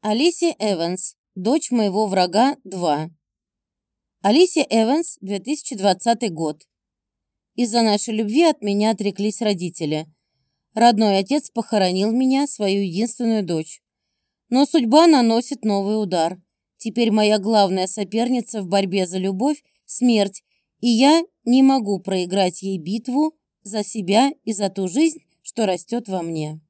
Алисия Эванс, дочь моего врага 2. Алисия Эванс, 2020 год. Из-за нашей любви от меня отреклись родители. Родной отец похоронил меня, свою единственную дочь. Но судьба наносит новый удар. Теперь моя главная соперница в борьбе за любовь – смерть, и я не могу проиграть ей битву за себя и за ту жизнь, что растет во мне.